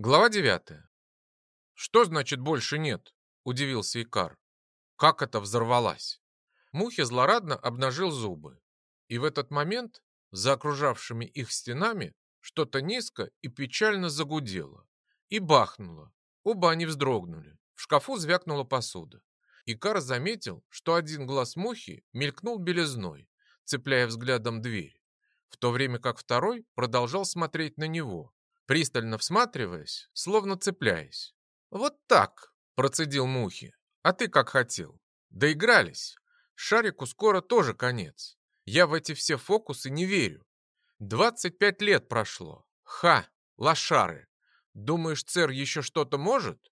Глава 9. «Что значит больше нет?» – удивился Икар. «Как это взорвалась?» Мухи злорадно обнажил зубы. И в этот момент за окружавшими их стенами что-то низко и печально загудело. И бахнуло. Оба они вздрогнули. В шкафу звякнула посуда. Икар заметил, что один глаз мухи мелькнул белизной, цепляя взглядом дверь, в то время как второй продолжал смотреть на него, пристально всматриваясь, словно цепляясь. «Вот так!» – процедил Мухи. «А ты как хотел?» «Доигрались. Шарику скоро тоже конец. Я в эти все фокусы не верю. Двадцать пять лет прошло. Ха! Лошары! Думаешь, цер еще что-то может?»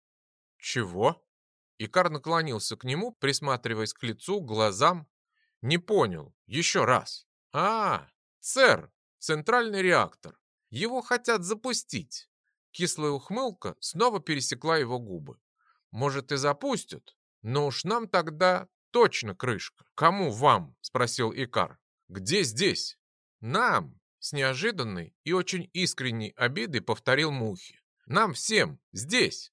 «Чего?» Икар наклонился к нему, присматриваясь к лицу, глазам. «Не понял. Еще раз. А, цер, центральный реактор. Его хотят запустить. Кислая ухмылка снова пересекла его губы. Может и запустят, но уж нам тогда точно крышка. Кому вам? Спросил Икар. Где здесь? Нам. С неожиданной и очень искренней обидой повторил Мухи. Нам всем. Здесь.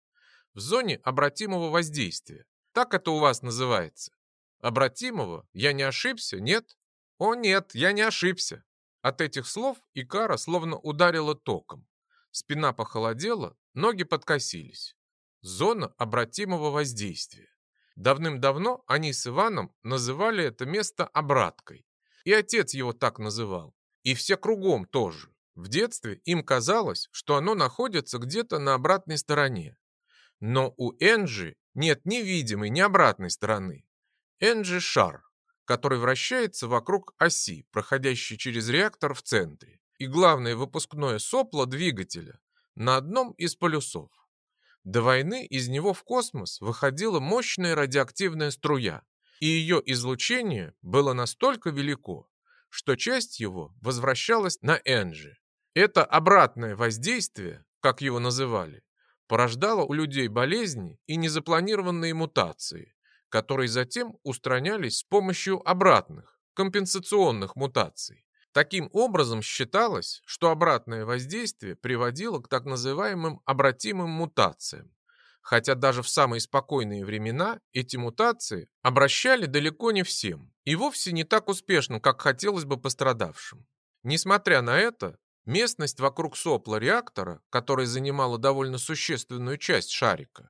В зоне обратимого воздействия. Так это у вас называется. Обратимого? Я не ошибся, нет? О нет, я не ошибся. От этих слов Икара словно ударила током. Спина похолодела, ноги подкосились. Зона обратимого воздействия. Давным-давно они с Иваном называли это место обраткой. И отец его так называл. И все кругом тоже. В детстве им казалось, что оно находится где-то на обратной стороне. Но у Энджи нет ни видимой, ни обратной стороны. Энджи – шар, который вращается вокруг оси, проходящей через реактор в центре, и главное выпускное сопло двигателя на одном из полюсов. До войны из него в космос выходила мощная радиоактивная струя, и ее излучение было настолько велико, что часть его возвращалась на Энджи. Это обратное воздействие, как его называли, порождало у людей болезни и незапланированные мутации, которые затем устранялись с помощью обратных, компенсационных мутаций. Таким образом считалось, что обратное воздействие приводило к так называемым обратимым мутациям. Хотя даже в самые спокойные времена эти мутации обращали далеко не всем и вовсе не так успешно, как хотелось бы пострадавшим. Несмотря на это, местность вокруг сопла реактора, которая занимала довольно существенную часть шарика,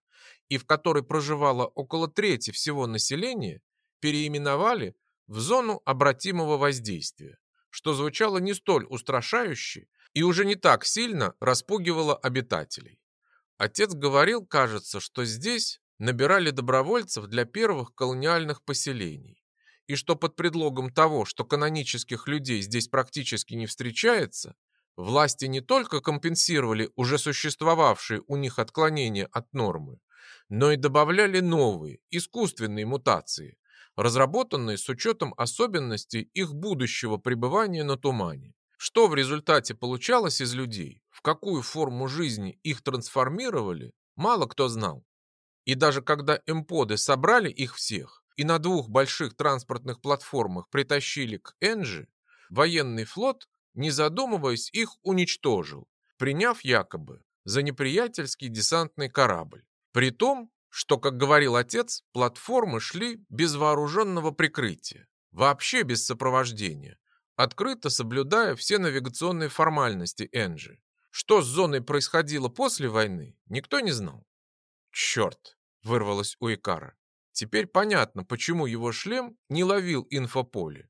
и в которой проживало около трети всего населения, переименовали в зону обратимого воздействия, что звучало не столь устрашающе и уже не так сильно распугивало обитателей. Отец говорил, кажется, что здесь набирали добровольцев для первых колониальных поселений, и что под предлогом того, что канонических людей здесь практически не встречается, власти не только компенсировали уже существовавшие у них отклонения от нормы, но и добавляли новые, искусственные мутации, разработанные с учетом особенностей их будущего пребывания на тумане. Что в результате получалось из людей, в какую форму жизни их трансформировали, мало кто знал. И даже когда эмподы собрали их всех и на двух больших транспортных платформах притащили к Энджи, военный флот, не задумываясь, их уничтожил, приняв якобы за неприятельский десантный корабль. При том, что, как говорил отец, платформы шли без вооруженного прикрытия, вообще без сопровождения, открыто соблюдая все навигационные формальности Энджи. Что с зоной происходило после войны, никто не знал. «Черт!» — вырвалось у Икара. Теперь понятно, почему его шлем не ловил инфополе.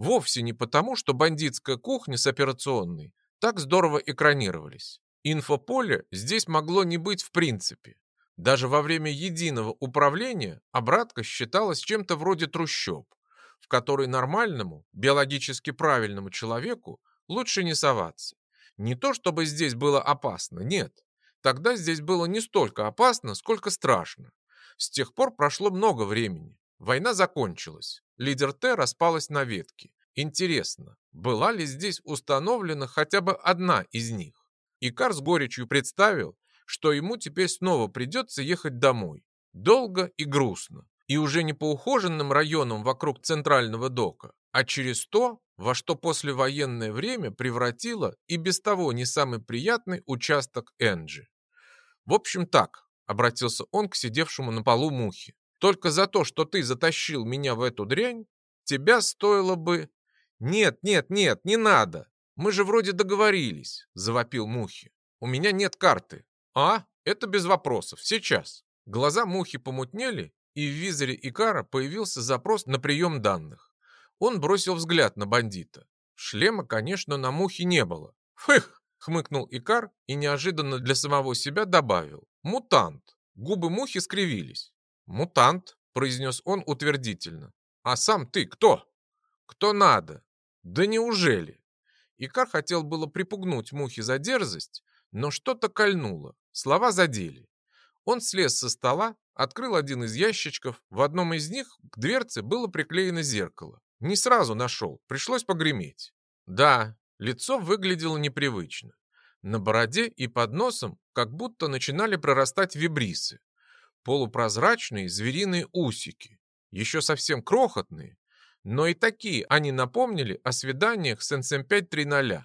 Вовсе не потому, что бандитская кухня с операционной так здорово экранировались. Инфополе здесь могло не быть в принципе. Даже во время единого управления обратка считалась чем-то вроде трущоб, в который нормальному, биологически правильному человеку лучше не соваться. Не то чтобы здесь было опасно, нет. Тогда здесь было не столько опасно, сколько страшно. С тех пор прошло много времени. Война закончилась. Лидер Т распалась на ветки. Интересно, была ли здесь установлена хотя бы одна из них? Икар с горечью представил, что ему теперь снова придется ехать домой. Долго и грустно. И уже не по ухоженным районам вокруг центрального дока, а через то, во что послевоенное время превратило и без того не самый приятный участок Энджи. В общем так, обратился он к сидевшему на полу мухе. Только за то, что ты затащил меня в эту дрянь, тебя стоило бы... Нет, нет, нет, не надо. Мы же вроде договорились, завопил мухи. У меня нет карты. А, это без вопросов, сейчас. Глаза мухи помутнели, и в визоре Икара появился запрос на прием данных. Он бросил взгляд на бандита. Шлема, конечно, на мухе не было. «Фых!» — хмыкнул Икар и неожиданно для самого себя добавил. «Мутант!» Губы мухи скривились. «Мутант!» — произнес он утвердительно. «А сам ты кто?» «Кто надо?» «Да неужели?» Икар хотел было припугнуть мухи за дерзость, но что-то кольнуло, слова задели. Он слез со стола, открыл один из ящичков, в одном из них к дверце было приклеено зеркало. Не сразу нашел, пришлось погреметь. Да, лицо выглядело непривычно. На бороде и под носом как будто начинали прорастать вибрисы. Полупрозрачные звериные усики, еще совсем крохотные, но и такие они напомнили о свиданиях с НСМ-530,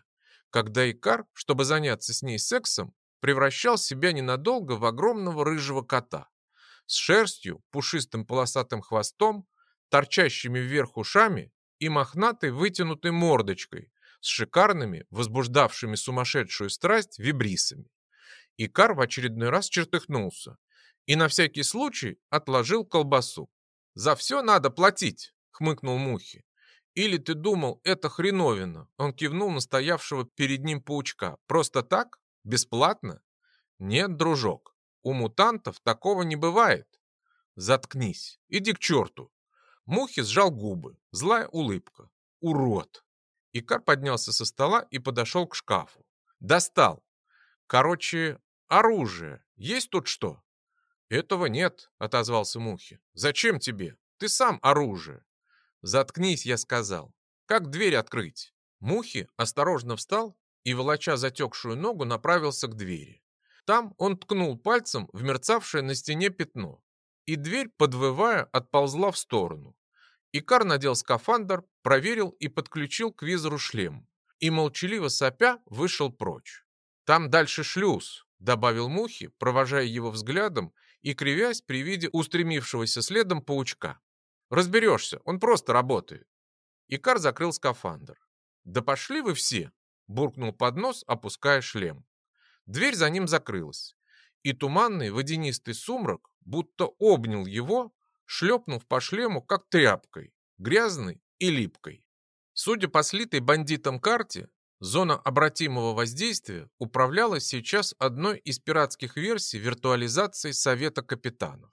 когда Икар, чтобы заняться с ней сексом, превращал себя ненадолго в огромного рыжего кота с шерстью, пушистым полосатым хвостом, торчащими вверх ушами и мохнатой вытянутой мордочкой с шикарными, возбуждавшими сумасшедшую страсть вибрисами. Икар в очередной раз чертыхнулся и на всякий случай отложил колбасу. «За все надо платить!» — хмыкнул Мухи. «Или ты думал, это хреновина?» Он кивнул на стоявшего перед ним паучка. «Просто так? Бесплатно?» «Нет, дружок, у мутантов такого не бывает». «Заткнись, иди к черту!» Мухи сжал губы, злая улыбка. «Урод!» Икар поднялся со стола и подошел к шкафу. «Достал! Короче, оружие. Есть тут что?» «Этого нет», — отозвался Мухи. «Зачем тебе? Ты сам оружие». «Заткнись», — я сказал. «Как дверь открыть?» Мухи осторожно встал и, волоча затекшую ногу, направился к двери. Там он ткнул пальцем в мерцавшее на стене пятно, и дверь, подвывая, отползла в сторону. Икар надел скафандр, проверил и подключил к визору шлем, и, молчаливо сопя, вышел прочь. «Там дальше шлюз», — добавил Мухи, провожая его взглядом и кривясь при виде устремившегося следом паучка. «Разберешься, он просто работает». Икар закрыл скафандр. «Да пошли вы все!» — буркнул под нос, опуская шлем. Дверь за ним закрылась, и туманный водянистый сумрак будто обнял его, шлепнув по шлему, как тряпкой, грязной и липкой. Судя по слитой бандитам карте, Зона обратимого воздействия управлялась сейчас одной из пиратских версий виртуализации Совета капитанов.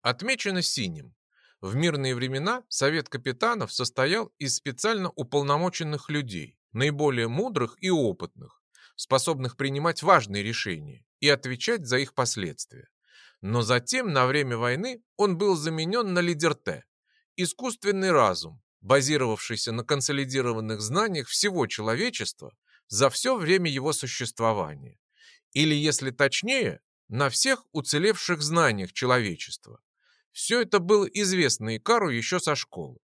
Отмечено синим. В мирные времена Совет капитанов состоял из специально уполномоченных людей, наиболее мудрых и опытных, способных принимать важные решения и отвечать за их последствия. Но затем, на время войны, он был заменен на лидер Т, искусственный разум, базировавшийся на консолидированных знаниях всего человечества за все время его существования. Или, если точнее, на всех уцелевших знаниях человечества. Все это было известно Икару еще со школы.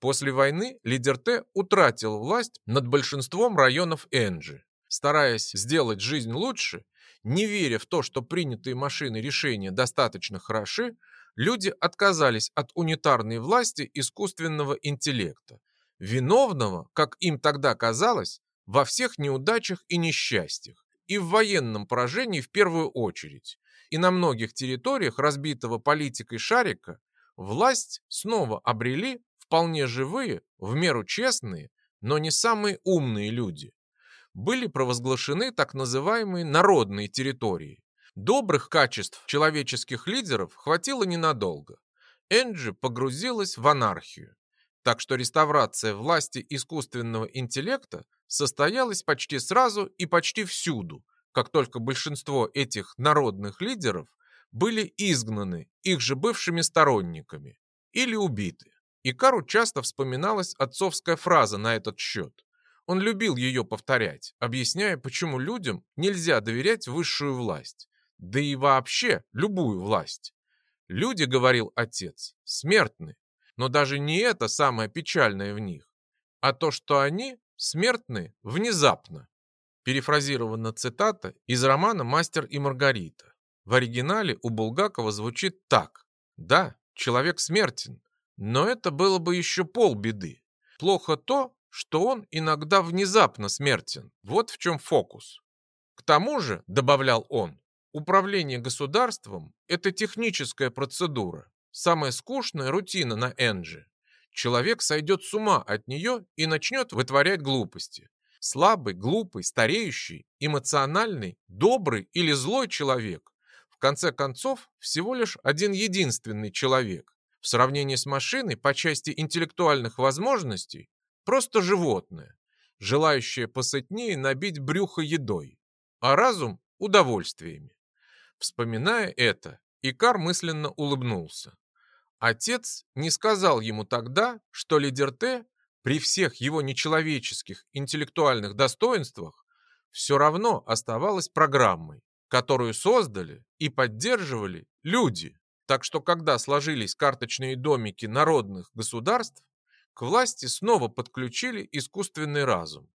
После войны лидер Т утратил власть над большинством районов Энджи. Стараясь сделать жизнь лучше, не веря в то, что принятые машины решения достаточно хороши, люди отказались от унитарной власти искусственного интеллекта, виновного, как им тогда казалось, во всех неудачах и несчастьях, и в военном поражении в первую очередь. И на многих территориях разбитого политикой шарика власть снова обрели вполне живые, в меру честные, но не самые умные люди. Были провозглашены так называемые народные территории, Добрых качеств человеческих лидеров хватило ненадолго. Энджи погрузилась в анархию. Так что реставрация власти искусственного интеллекта состоялась почти сразу и почти всюду, как только большинство этих народных лидеров были изгнаны их же бывшими сторонниками или убиты. Икару часто вспоминалась отцовская фраза на этот счет. Он любил ее повторять, объясняя, почему людям нельзя доверять высшую власть да и вообще любую власть. Люди, говорил отец, смертны, но даже не это самое печальное в них, а то, что они смертны внезапно. Перефразирована цитата из романа «Мастер и Маргарита». в оригинале у Булгакова звучит так. Да, человек смертен, но это было бы еще полбеды. Плохо то, что он иногда внезапно смертен. Вот в чем фокус. К тому же, добавлял он, управление государством – это техническая процедура, самая скучная рутина на Энджи. Человек сойдет с ума от нее и начнет вытворять глупости. Слабый, глупый, стареющий, эмоциональный, добрый или злой человек в конце концов всего лишь один единственный человек. В сравнении с машиной по части интеллектуальных возможностей просто животное, желающее посытнее набить брюхо едой, а разум – удовольствиями. Вспоминая это, Икар мысленно улыбнулся. Отец не сказал ему тогда, что Лидерте при всех его нечеловеческих интеллектуальных достоинствах все равно оставалась программой, которую создали и поддерживали люди. Так что когда сложились карточные домики народных государств, к власти снова подключили искусственный разум.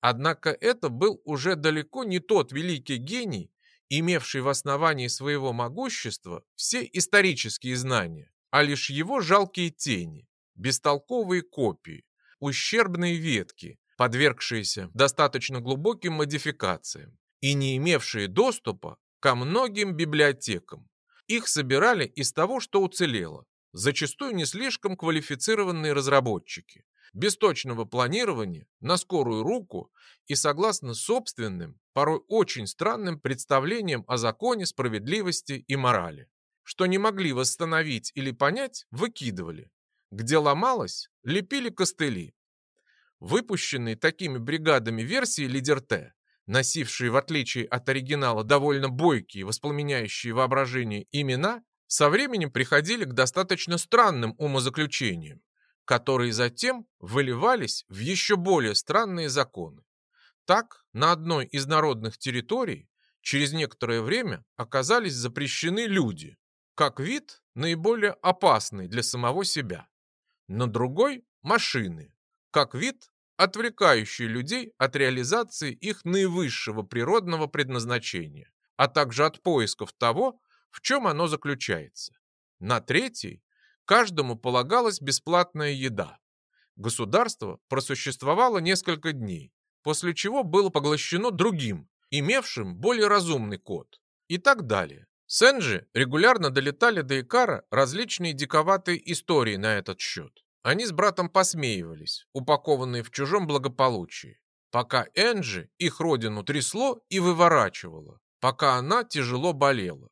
Однако это был уже далеко не тот великий гений, имевший в основании своего могущества все исторические знания, а лишь его жалкие тени, бестолковые копии, ущербные ветки, подвергшиеся достаточно глубоким модификациям и не имевшие доступа ко многим библиотекам. Их собирали из того, что уцелело, зачастую не слишком квалифицированные разработчики, без точного планирования, на скорую руку и согласно собственным, порой очень странным представлениям о законе, справедливости и морали. Что не могли восстановить или понять, выкидывали. Где ломалось, лепили костыли. Выпущенные такими бригадами версии Лидер Т носившие, в отличие от оригинала, довольно бойкие, воспламеняющие воображение имена, со временем приходили к достаточно странным умозаключениям, которые затем выливались в еще более странные законы. Так, на одной из народных территорий через некоторое время оказались запрещены люди, как вид наиболее опасный для самого себя. На другой – машины, как вид отвлекающие людей от реализации их наивысшего природного предназначения, а также от поисков того, в чем оно заключается. На третий каждому полагалась бесплатная еда. Государство просуществовало несколько дней, после чего было поглощено другим, имевшим более разумный код, и так далее. С Энджи регулярно долетали до Икара различные диковатые истории на этот счет. Они с братом посмеивались, упакованные в чужом благополучии, пока Энджи их родину трясло и выворачивало, пока она тяжело болела.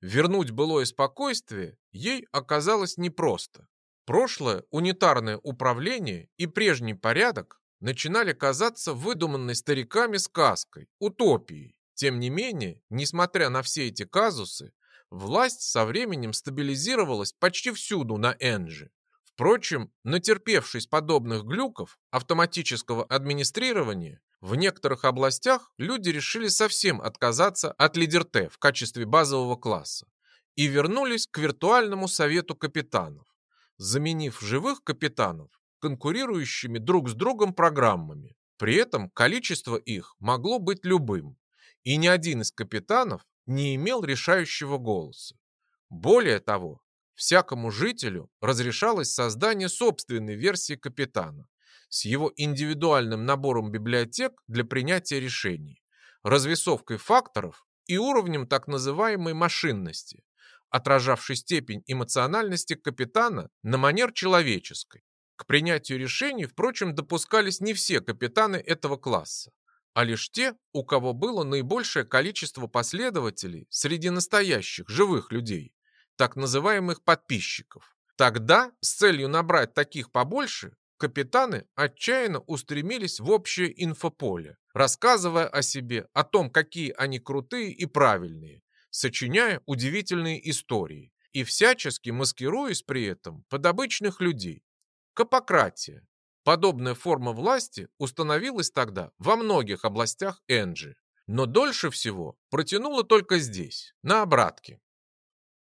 Вернуть былое спокойствие ей оказалось непросто. Прошлое унитарное управление и прежний порядок начинали казаться выдуманной стариками сказкой, утопией. Тем не менее, несмотря на все эти казусы, власть со временем стабилизировалась почти всюду на Энджи. Впрочем, натерпевшись подобных глюков автоматического администрирования, в некоторых областях люди решили совсем отказаться от лидер-Т в качестве базового класса и вернулись к виртуальному совету капитанов, заменив живых капитанов конкурирующими друг с другом программами. При этом количество их могло быть любым, и ни один из капитанов не имел решающего голоса. Более того, всякому жителю разрешалось создание собственной версии капитана с его индивидуальным набором библиотек для принятия решений, развесовкой факторов и уровнем так называемой машинности, отражавшей степень эмоциональности капитана на манер человеческой. К принятию решений, впрочем, допускались не все капитаны этого класса, а лишь те, у кого было наибольшее количество последователей среди настоящих живых людей так называемых подписчиков. Тогда, с целью набрать таких побольше, капитаны отчаянно устремились в общее инфополе, рассказывая о себе, о том, какие они крутые и правильные, сочиняя удивительные истории и всячески маскируясь при этом под обычных людей. Капократия. Подобная форма власти установилась тогда во многих областях Энджи, но дольше всего протянула только здесь, на обратке.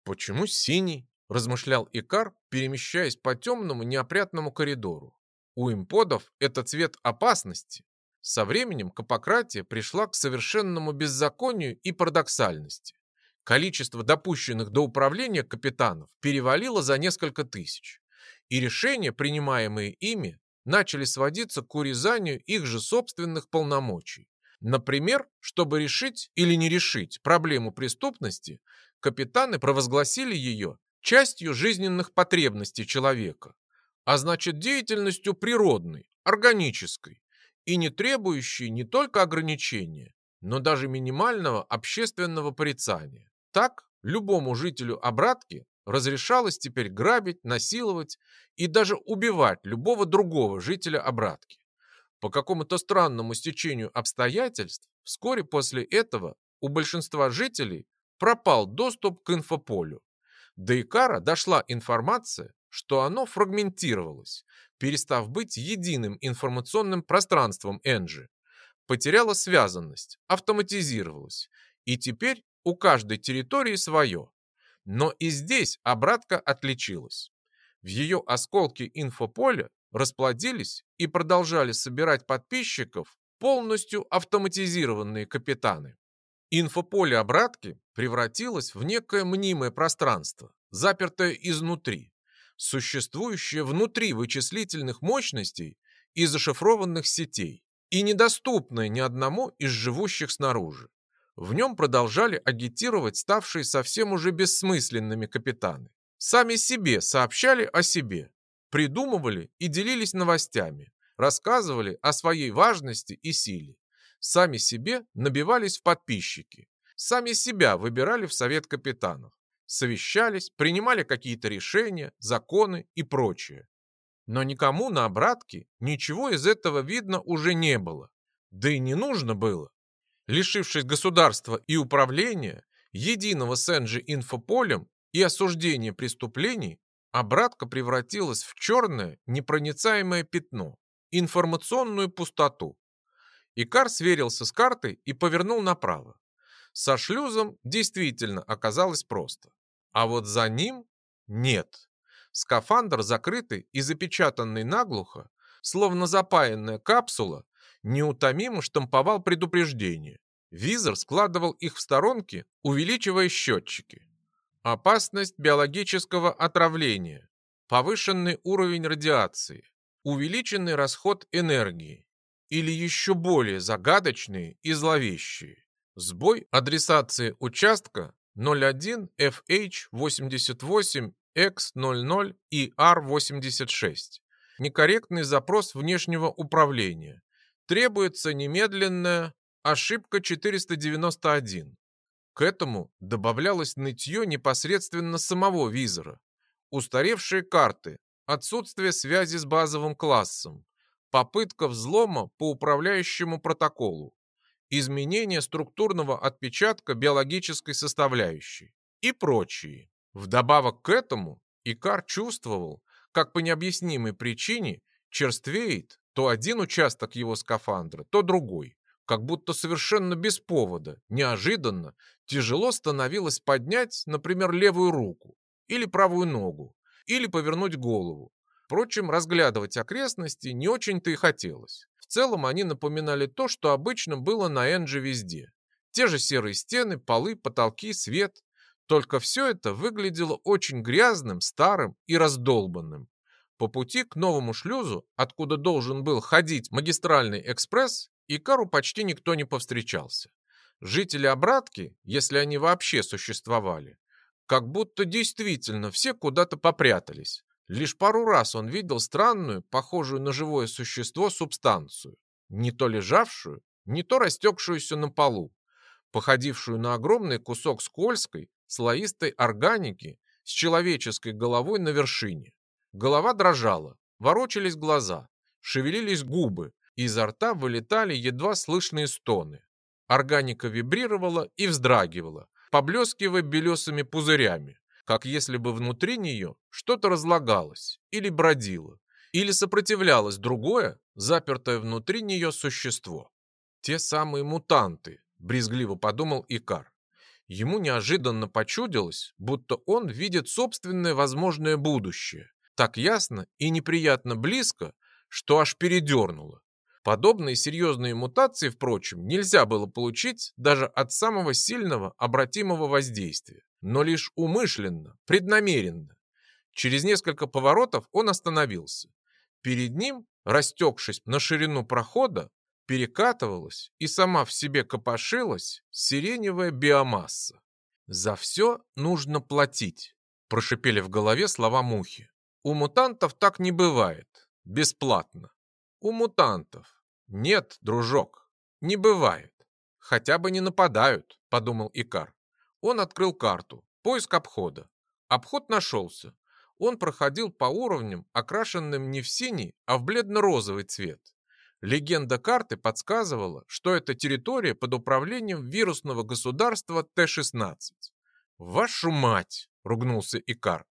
«Почему синий?» – размышлял Икар, перемещаясь по темному неопрятному коридору. У имподов это цвет опасности. Со временем капократия пришла к совершенному беззаконию и парадоксальности. Количество допущенных до управления капитанов перевалило за несколько тысяч, и решения, принимаемые ими, начали сводиться к урезанию их же собственных полномочий. Например, чтобы решить или не решить проблему преступности, капитаны провозгласили ее частью жизненных потребностей человека, а значит деятельностью природной, органической и не требующей не только ограничения, но даже минимального общественного порицания. Так, любому жителю обратки разрешалось теперь грабить, насиловать и даже убивать любого другого жителя обратки. По какому-то странному стечению обстоятельств, вскоре после этого у большинства жителей пропал доступ к инфополю. До Икара дошла информация, что оно фрагментировалось, перестав быть единым информационным пространством Энджи. Потеряло связанность, автоматизировалось, и теперь у каждой территории свое. Но и здесь обратка отличилась. В ее осколке инфополя расплодились и продолжали собирать подписчиков полностью автоматизированные капитаны. Инфополе обратки превратилось в некое мнимое пространство, запертое изнутри, существующее внутри вычислительных мощностей и зашифрованных сетей, и недоступное ни одному из живущих снаружи. В нем продолжали агитировать ставшие совсем уже бессмысленными капитаны. Сами себе сообщали о себе, придумывали и делились новостями, рассказывали о своей важности и силе сами себе набивались в подписчики, сами себя выбирали в совет капитанов, совещались, принимали какие-то решения, законы и прочее. Но никому на обратке ничего из этого видно уже не было, да и не нужно было. Лишившись государства и управления, единого с Энджи инфополем и осуждения преступлений, обратка превратилась в черное непроницаемое пятно, информационную пустоту, Икар сверился с картой и повернул направо. Со шлюзом действительно оказалось просто. А вот за ним нет. Скафандр закрытый и запечатанный наглухо, словно запаянная капсула, неутомимо штамповал предупреждения. Визор складывал их в сторонки, увеличивая счетчики. Опасность биологического отравления, повышенный уровень радиации, увеличенный расход энергии, или еще более загадочные и зловещие. Сбой адресации участка 01 FH88 X00 и R86. Некорректный запрос внешнего управления. Требуется немедленная ошибка 491. К этому добавлялось нытье непосредственно самого визора. Устаревшие карты, отсутствие связи с базовым классом, попытка взлома по управляющему протоколу, изменение структурного отпечатка биологической составляющей и прочие. Вдобавок к этому Икар чувствовал, как по необъяснимой причине черствеет то один участок его скафандра, то другой. Как будто совершенно без повода, неожиданно, тяжело становилось поднять, например, левую руку, или правую ногу, или повернуть голову, Впрочем, разглядывать окрестности не очень-то и хотелось. В целом они напоминали то, что обычно было на Энджи везде. Те же серые стены, полы, потолки, свет. Только все это выглядело очень грязным, старым и раздолбанным. По пути к новому шлюзу, откуда должен был ходить магистральный экспресс, Икару почти никто не повстречался. Жители обратки, если они вообще существовали, как будто действительно все куда-то попрятались. Лишь пару раз он видел странную, похожую на живое существо, субстанцию, не то лежавшую, не то растекшуюся на полу, походившую на огромный кусок скользкой, слоистой органики с человеческой головой на вершине. Голова дрожала, ворочались глаза, шевелились губы, изо рта вылетали едва слышные стоны. Органика вибрировала и вздрагивала, поблескивая белесыми пузырями как если бы внутри нее что-то разлагалось или бродило, или сопротивлялось другое, запертое внутри нее существо. Те самые мутанты, брезгливо подумал Икар. Ему неожиданно почудилось, будто он видит собственное возможное будущее, так ясно и неприятно близко, что аж передернуло. Подобные серьезные мутации, впрочем, нельзя было получить даже от самого сильного обратимого воздействия, но лишь умышленно, преднамеренно. Через несколько поворотов он остановился. Перед ним, растекшись на ширину прохода, перекатывалась и сама в себе копошилась сиреневая биомасса. «За все нужно платить», – прошипели в голове слова мухи. «У мутантов так не бывает. Бесплатно. У мутантов. «Нет, дружок, не бывает. Хотя бы не нападают», — подумал Икар. Он открыл карту. Поиск обхода. Обход нашелся. Он проходил по уровням, окрашенным не в синий, а в бледно-розовый цвет. Легенда карты подсказывала, что это территория под управлением вирусного государства Т-16. «Вашу мать!» — ругнулся Икар.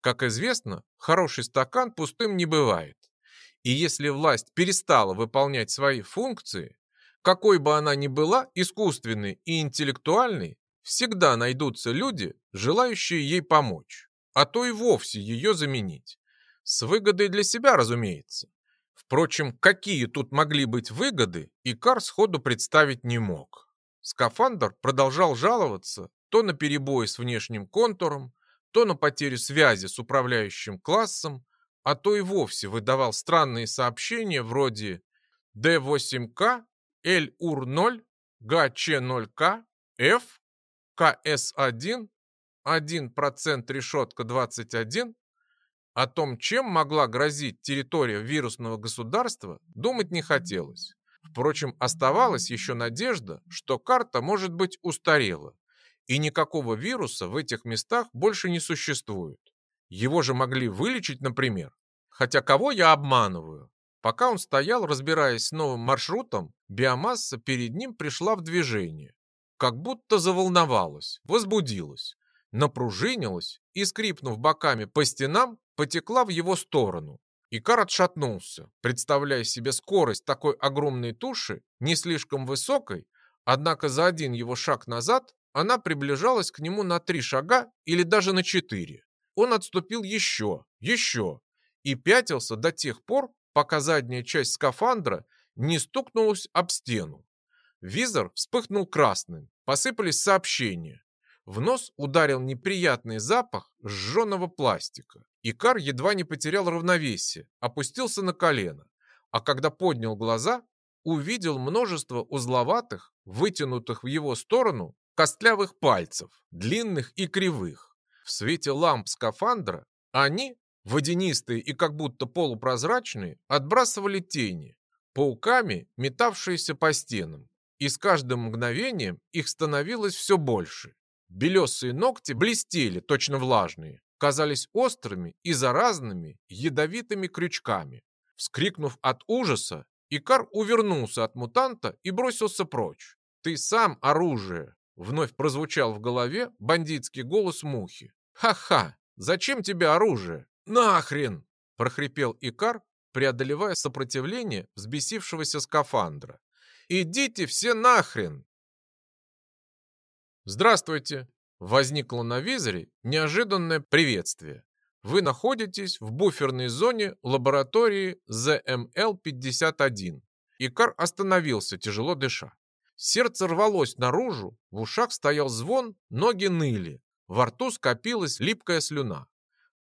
Как известно, хороший стакан пустым не бывает. И если власть перестала выполнять свои функции, какой бы она ни была, искусственной и интеллектуальной, всегда найдутся люди, желающие ей помочь, а то и вовсе ее заменить. С выгодой для себя, разумеется. Впрочем, какие тут могли быть выгоды, Икар сходу представить не мог. Скафандр продолжал жаловаться то на перебои с внешним контуром, то на потерю связи с управляющим классом, а то и вовсе выдавал странные сообщения вроде D8К, LUR0, ГЧ0К, F, КС1, 1% решетка 21. О том, чем могла грозить территория вирусного государства, думать не хотелось. Впрочем, оставалась еще надежда, что карта может быть устарела, и никакого вируса в этих местах больше не существует. Его же могли вылечить, например. Хотя кого я обманываю? Пока он стоял, разбираясь с новым маршрутом, биомасса перед ним пришла в движение. Как будто заволновалась, возбудилась, напружинилась и, скрипнув боками по стенам, потекла в его сторону. Икар отшатнулся, представляя себе скорость такой огромной туши, не слишком высокой, однако за один его шаг назад она приближалась к нему на три шага или даже на четыре. Он отступил еще, еще и пятился до тех пор, пока задняя часть скафандра не стукнулась об стену. Визор вспыхнул красным, посыпались сообщения. В нос ударил неприятный запах сжженного пластика. Икар едва не потерял равновесие, опустился на колено, а когда поднял глаза, увидел множество узловатых, вытянутых в его сторону костлявых пальцев, длинных и кривых. В свете ламп скафандра они, водянистые и как будто полупрозрачные, отбрасывали тени, пауками, метавшиеся по стенам. И с каждым мгновением их становилось все больше. Белесые ногти блестели, точно влажные, казались острыми и заразными, ядовитыми крючками. Вскрикнув от ужаса, Икар увернулся от мутанта и бросился прочь. «Ты сам оружие!» Вновь прозвучал в голове бандитский голос мухи. «Ха-ха! Зачем тебе оружие? Нахрен!» – прохрипел Икар, преодолевая сопротивление взбесившегося скафандра. «Идите все нахрен!» «Здравствуйте!» – возникло на визоре неожиданное приветствие. Вы находитесь в буферной зоне лаборатории ZML-51. Икар остановился, тяжело дыша. Сердце рвалось наружу, в ушах стоял звон, ноги ныли, во рту скопилась липкая слюна.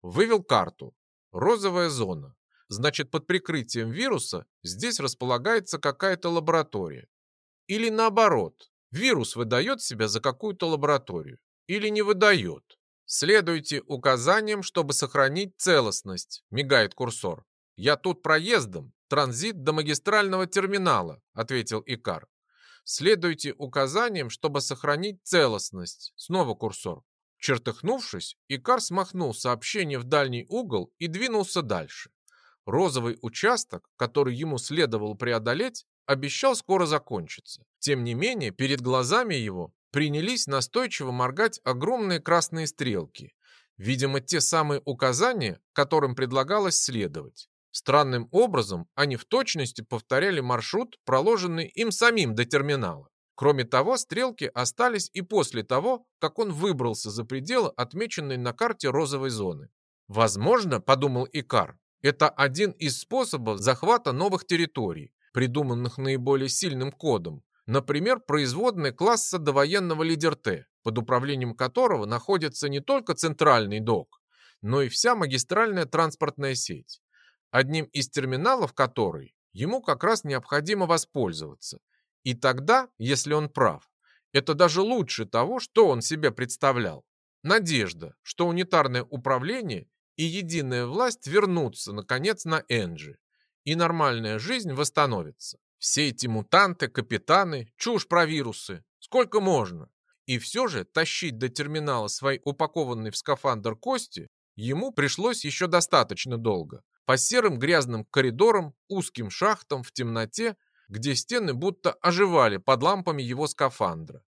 Вывел карту. Розовая зона. Значит, под прикрытием вируса здесь располагается какая-то лаборатория. Или наоборот, вирус выдает себя за какую-то лабораторию. Или не выдает. Следуйте указаниям, чтобы сохранить целостность, мигает курсор. Я тут проездом, транзит до магистрального терминала, ответил Икар. Следуйте указаниям, чтобы сохранить целостность. Снова курсор. Чертыхнувшись, Икар смахнул сообщение в дальний угол и двинулся дальше. Розовый участок, который ему следовало преодолеть, обещал скоро закончиться. Тем не менее, перед глазами его принялись настойчиво моргать огромные красные стрелки. Видимо, те самые указания, которым предлагалось следовать. Странным образом они в точности повторяли маршрут, проложенный им самим до терминала. Кроме того, стрелки остались и после того, как он выбрался за пределы отмеченной на карте розовой зоны. Возможно, подумал Икар, это один из способов захвата новых территорий, придуманных наиболее сильным кодом, например, производные класса довоенного Т, под управлением которого находится не только центральный док, но и вся магистральная транспортная сеть, одним из терминалов которой ему как раз необходимо воспользоваться. И тогда, если он прав, это даже лучше того, что он себе представлял. Надежда, что унитарное управление и единая власть вернутся, наконец, на Энджи, и нормальная жизнь восстановится. Все эти мутанты, капитаны, чушь про вирусы. Сколько можно? И все же тащить до терминала свои упакованные в скафандр кости ему пришлось еще достаточно долго. По серым грязным коридорам, узким шахтам в темноте, где стены будто оживали под лампами его скафандра.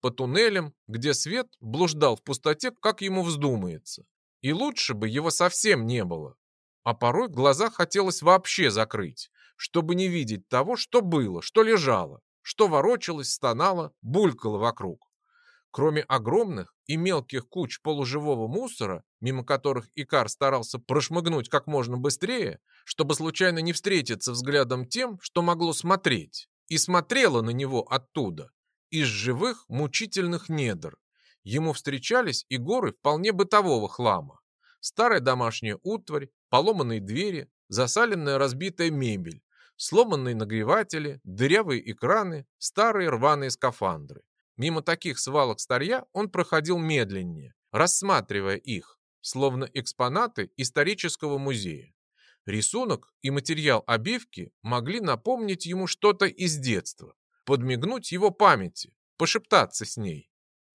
По туннелям, где свет блуждал в пустоте, как ему вздумается. И лучше бы его совсем не было. А порой глаза хотелось вообще закрыть, чтобы не видеть того, что было, что лежало, что ворочалось, стонало, булькало вокруг. Кроме огромных и мелких куч полуживого мусора, мимо которых Икар старался прошмыгнуть как можно быстрее, чтобы случайно не встретиться взглядом тем, что могло смотреть, и смотрело на него оттуда, из живых мучительных недр. Ему встречались и горы вполне бытового хлама. Старая домашняя утварь, поломанные двери, засаленная разбитая мебель, сломанные нагреватели, дырявые экраны, старые рваные скафандры. Мимо таких свалок старья он проходил медленнее, рассматривая их, словно экспонаты исторического музея. Рисунок и материал обивки могли напомнить ему что-то из детства, подмигнуть его памяти, пошептаться с ней.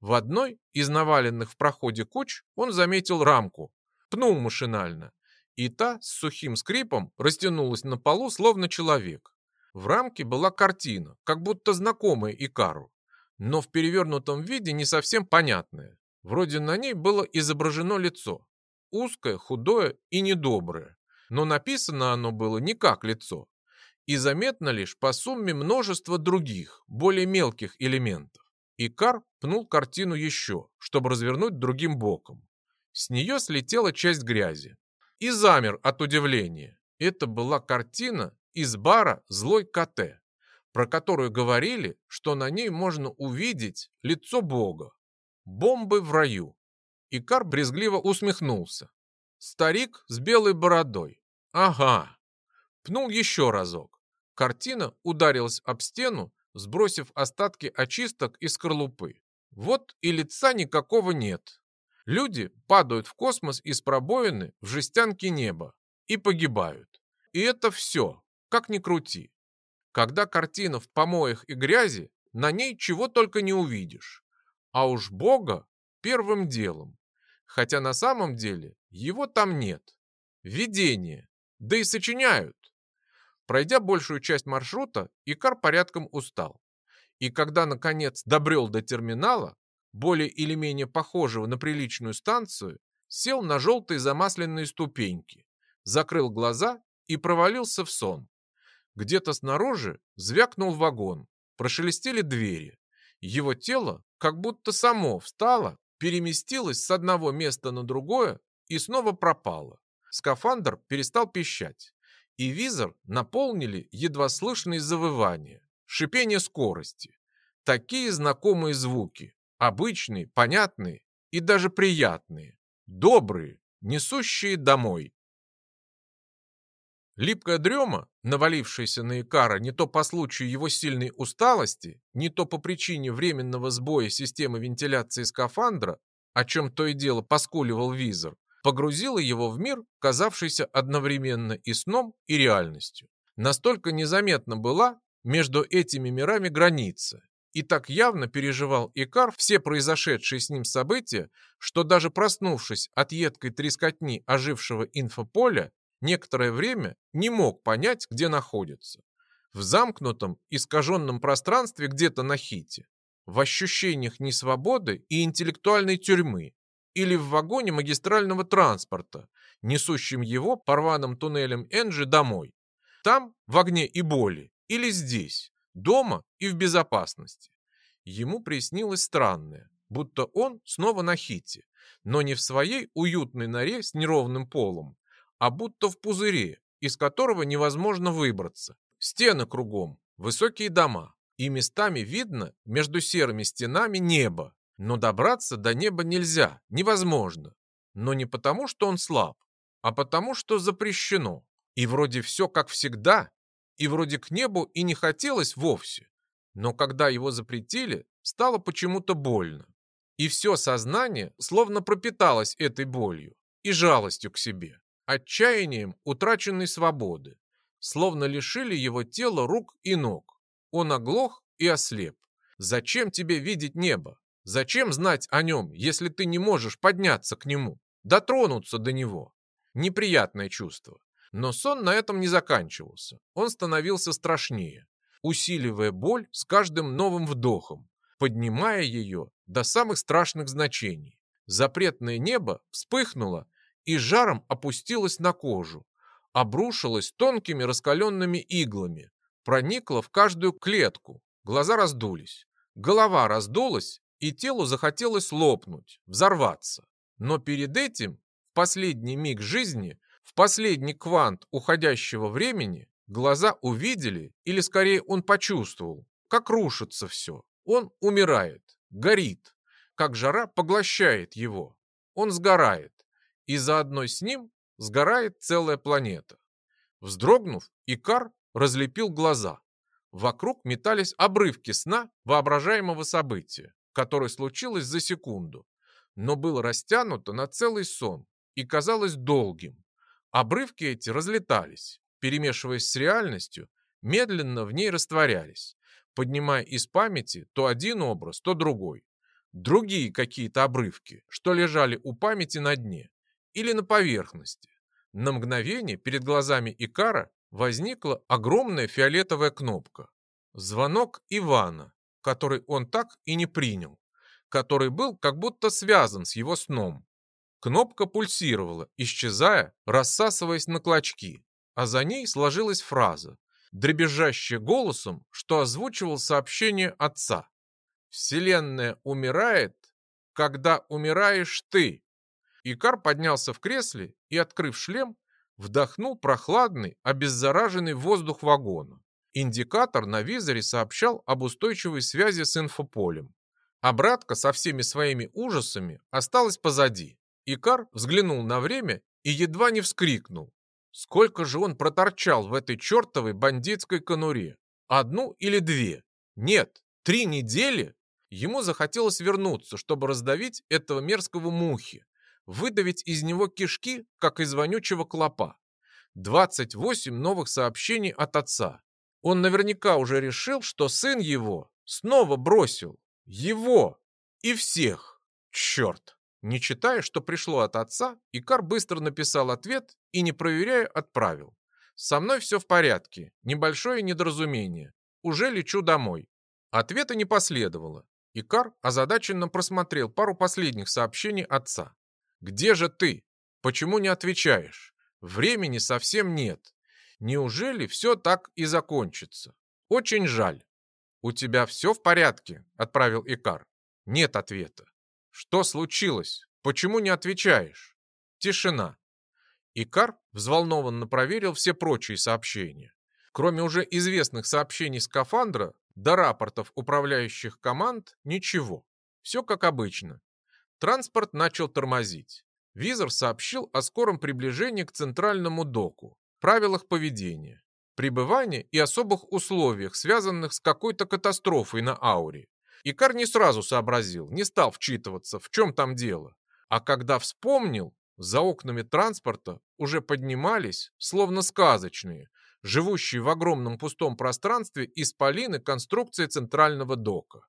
В одной из наваленных в проходе куч он заметил рамку, пнул машинально, и та с сухим скрипом растянулась на полу, словно человек. В рамке была картина, как будто знакомая Икару но в перевернутом виде не совсем понятное. Вроде на ней было изображено лицо. Узкое, худое и недоброе. Но написано оно было не как лицо. И заметно лишь по сумме множества других, более мелких элементов. Икар пнул картину еще, чтобы развернуть другим боком. С нее слетела часть грязи. И замер от удивления. Это была картина из бара «Злой КТ» про которую говорили, что на ней можно увидеть лицо Бога. Бомбы в раю. Икар брезгливо усмехнулся. Старик с белой бородой. Ага. Пнул еще разок. Картина ударилась об стену, сбросив остатки очисток и скорлупы. Вот и лица никакого нет. Люди падают в космос из пробоины в жестянке неба и погибают. И это все, как ни крути. Когда картина в помоях и грязи, на ней чего только не увидишь. А уж Бога первым делом. Хотя на самом деле его там нет. Видение. Да и сочиняют. Пройдя большую часть маршрута, Икар порядком устал. И когда, наконец, добрел до терминала, более или менее похожего на приличную станцию, сел на желтые замасленные ступеньки, закрыл глаза и провалился в сон. Где-то снаружи звякнул вагон, прошелестели двери. Его тело как будто само встало, переместилось с одного места на другое и снова пропало. Скафандр перестал пищать, и визор наполнили едва слышные завывания, шипение скорости. Такие знакомые звуки, обычные, понятные и даже приятные, добрые, несущие домой. Липкая дрема, навалившаяся на Икара не то по случаю его сильной усталости, не то по причине временного сбоя системы вентиляции скафандра, о чем то и дело поскуливал визор, погрузила его в мир, казавшийся одновременно и сном, и реальностью. Настолько незаметно была между этими мирами граница, и так явно переживал Икар все произошедшие с ним события, что даже проснувшись от едкой трескотни ожившего инфополя, некоторое время не мог понять, где находится. В замкнутом, искаженном пространстве где-то на Хите, в ощущениях несвободы и интеллектуальной тюрьмы, или в вагоне магистрального транспорта, несущем его по рваным туннелям Энджи домой. Там, в огне и боли, или здесь, дома и в безопасности. Ему приснилось странное, будто он снова на Хите, но не в своей уютной норе с неровным полом, а будто в пузыре, из которого невозможно выбраться. Стены кругом, высокие дома, и местами видно между серыми стенами небо. Но добраться до неба нельзя, невозможно. Но не потому, что он слаб, а потому, что запрещено. И вроде все как всегда, и вроде к небу и не хотелось вовсе. Но когда его запретили, стало почему-то больно. И все сознание словно пропиталось этой болью и жалостью к себе, отчаянием утраченной свободы, словно лишили его тела рук и ног. Он оглох и ослеп. Зачем тебе видеть небо? Зачем знать о нем, если ты не можешь подняться к нему, дотронуться до него? Неприятное чувство. Но сон на этом не заканчивался. Он становился страшнее, усиливая боль с каждым новым вдохом, поднимая ее до самых страшных значений. Запретное небо вспыхнуло и жаром опустилось на кожу, обрушилось тонкими раскаленными иглами, проникло в каждую клетку, глаза раздулись, голова раздулась, и телу захотелось лопнуть, взорваться. Но перед этим, в последний миг жизни, в последний квант уходящего времени, глаза увидели, или скорее он почувствовал, как рушится все, он умирает, горит, как жара поглощает его. Он сгорает, и заодно с ним сгорает целая планета. Вздрогнув, Икар разлепил глаза. Вокруг метались обрывки сна воображаемого события, которое случилось за секунду, но было растянуто на целый сон и казалось долгим. Обрывки эти разлетались, перемешиваясь с реальностью, медленно в ней растворялись, поднимая из памяти то один образ, то другой. Другие какие-то обрывки, что лежали у памяти на дне или на поверхности. На мгновение перед глазами Икара возникла огромная фиолетовая кнопка. Звонок Ивана, который он так и не принял, который был как будто связан с его сном. Кнопка пульсировала, исчезая, рассасываясь на клочки, а за ней сложилась фраза дребезжащая голосом, что озвучивал сообщение отца. «Вселенная умирает, когда умираешь ты». Икар поднялся в кресле и, открыв шлем, вдохнул прохладный, обеззараженный воздух вагона. Индикатор на визоре сообщал об устойчивой связи с инфополем. Обратка со всеми своими ужасами осталась позади. Икар взглянул на время и едва не вскрикнул, Сколько же он проторчал в этой чертовой бандитской конуре? Одну или две? Нет, три недели? Ему захотелось вернуться, чтобы раздавить этого мерзкого мухи, выдавить из него кишки, как из вонючего клопа. 28 новых сообщений от отца. Он наверняка уже решил, что сын его снова бросил. Его и всех. Черт! Не читая, что пришло от отца, Икар быстро написал ответ и, не проверяя, отправил. «Со мной все в порядке. Небольшое недоразумение. Уже лечу домой». Ответа не последовало. Икар озадаченно просмотрел пару последних сообщений отца. «Где же ты? Почему не отвечаешь? Времени совсем нет. Неужели все так и закончится? Очень жаль». «У тебя все в порядке?» — отправил Икар. Нет ответа. «Что случилось? Почему не отвечаешь?» Тишина. Икар взволнованно проверил все прочие сообщения. Кроме уже известных сообщений скафандра, до рапортов управляющих команд ничего. Все как обычно. Транспорт начал тормозить. Визор сообщил о скором приближении к центральному доку, правилах поведения, пребывания и особых условиях, связанных с какой-то катастрофой на ауре. Икар не сразу сообразил, не стал вчитываться, в чем там дело. А когда вспомнил, за окнами транспорта уже поднимались, словно сказочные, живущие в огромном пустом пространстве исполины конструкции центрального дока.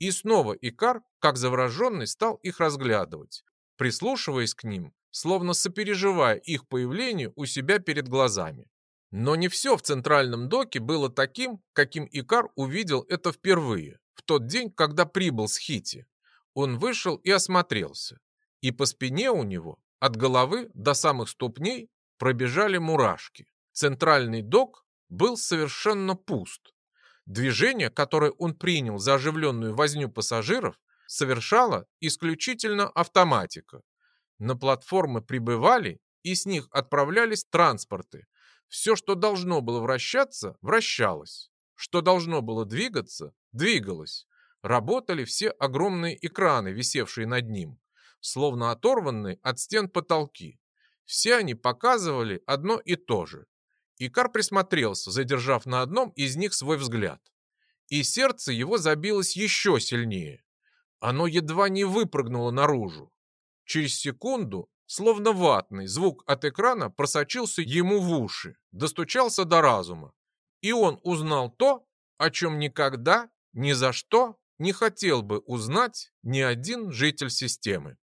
И снова Икар, как завороженный, стал их разглядывать, прислушиваясь к ним, словно сопереживая их появлению у себя перед глазами. Но не все в центральном доке было таким, каким Икар увидел это впервые в тот день, когда прибыл с Хити. Он вышел и осмотрелся. И по спине у него, от головы до самых ступней, пробежали мурашки. Центральный док был совершенно пуст. Движение, которое он принял за оживленную возню пассажиров, совершала исключительно автоматика. На платформы прибывали и с них отправлялись транспорты. Все, что должно было вращаться, вращалось. Что должно было двигаться, двигалось. Работали все огромные экраны, висевшие над ним, словно оторванные от стен потолки. Все они показывали одно и то же. Икар присмотрелся, задержав на одном из них свой взгляд. И сердце его забилось еще сильнее. Оно едва не выпрыгнуло наружу. Через секунду, словно ватный, звук от экрана просочился ему в уши, достучался до разума. И он узнал то, о чем никогда, ни за что не хотел бы узнать ни один житель системы.